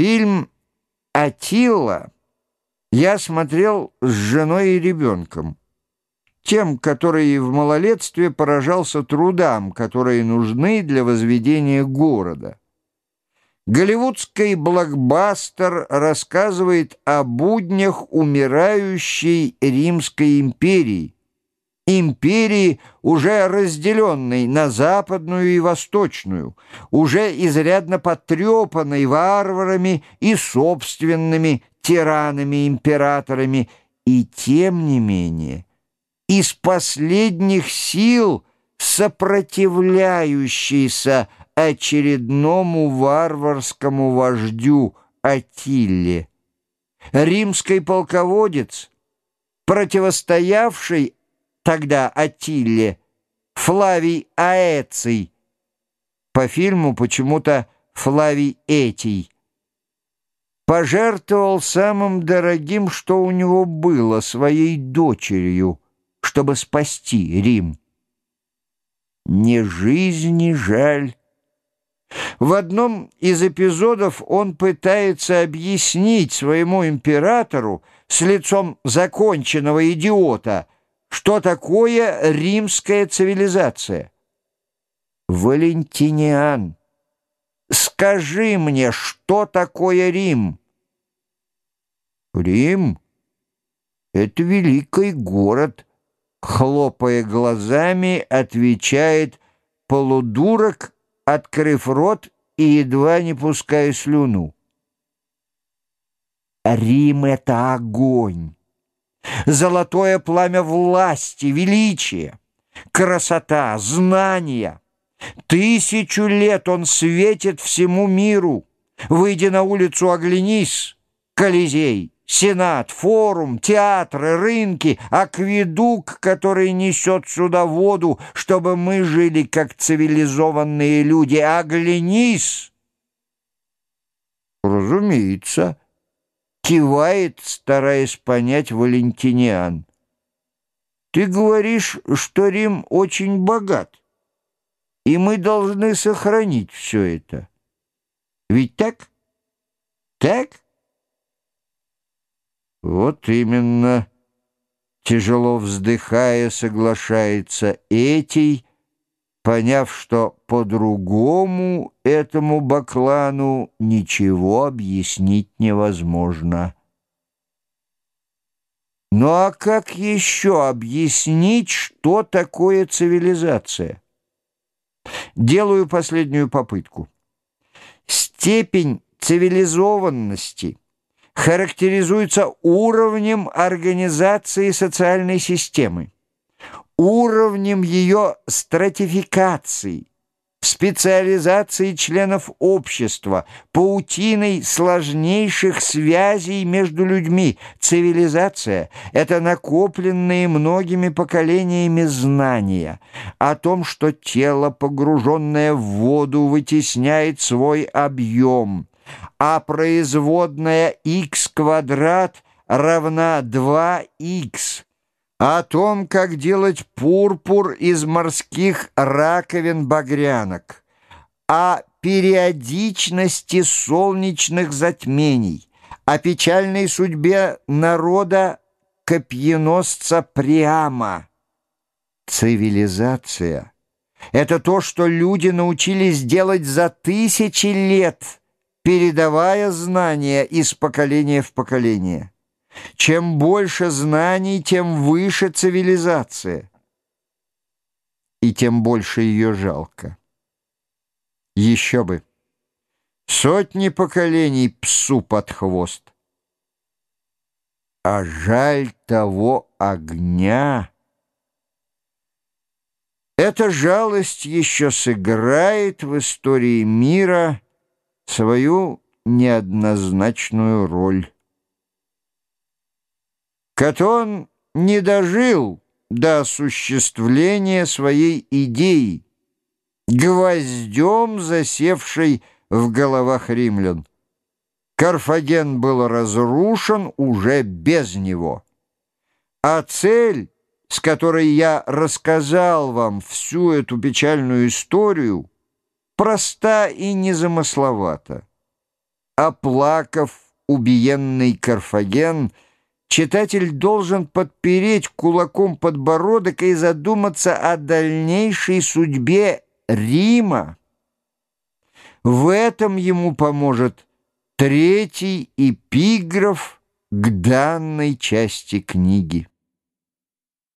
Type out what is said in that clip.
Фильм «Атила» я смотрел с женой и ребенком, тем, который в малолетстве поражался трудам, которые нужны для возведения города. Голливудский блокбастер рассказывает о буднях умирающей Римской империи, империи, уже разделенной на западную и восточную, уже изрядно потрепанной варварами и собственными тиранами-императорами, и тем не менее из последних сил сопротивляющейся очередному варварскому вождю Атилле. Римский полководец, противостоявший тогда Атилле, Флавий Аэций, по фильму почему-то Флавий Этий, пожертвовал самым дорогим, что у него было, своей дочерью, чтобы спасти Рим. Не жизни жаль. В одном из эпизодов он пытается объяснить своему императору с лицом законченного идиота — что такое римская цивилизация? Валентиниан, скажи мне, что такое Рим? Рим — это великий город, хлопая глазами, отвечает полудурок, открыв рот и едва не пуская слюну. Рим — это огонь золотое пламя власти, величия, красота, знания. Тысячу лет он светит всему миру. Выйди на улицу, оглянись. Колизей, Сенат, форум, театры, рынки, акведук, который несет сюда воду, чтобы мы жили как цивилизованные люди. Оглянись! Разумеется кивает, стараясь понять Валентиниан. «Ты говоришь, что Рим очень богат, и мы должны сохранить все это. Ведь так? Так?» «Вот именно», — тяжело вздыхая, соглашается Этий, поняв, что по-другому этому Баклану ничего объяснить невозможно. Ну а как еще объяснить, что такое цивилизация? Делаю последнюю попытку. Степень цивилизованности характеризуется уровнем организации социальной системы уровнем ее стратификации, специализации членов общества, паутиной сложнейших связей между людьми. Цивилизация — это накопленные многими поколениями знания о том, что тело, погруженное в воду, вытесняет свой объем, а производная x квадрат равна 2х, о том, как делать пурпур из морских раковин-багрянок, о периодичности солнечных затмений, о печальной судьбе народа копьеносца Приама. Цивилизация — это то, что люди научились делать за тысячи лет, передавая знания из поколения в поколение. Чем больше знаний, тем выше цивилизация. И тем больше ее жалко. Еще бы. Сотни поколений псу под хвост. А жаль того огня. Эта жалость еще сыграет в истории мира свою неоднозначную роль. Катон не дожил до осуществления своей идеи, гвоздем засевшей в головах римлян. Карфаген был разрушен уже без него. А цель, с которой я рассказал вам всю эту печальную историю, проста и незамысловата. Оплакав убиенный Карфаген, читатель должен подпереть кулаком подбородок и задуматься о дальнейшей судьбе Рима. В этом ему поможет третий эпиграф к данной части книги.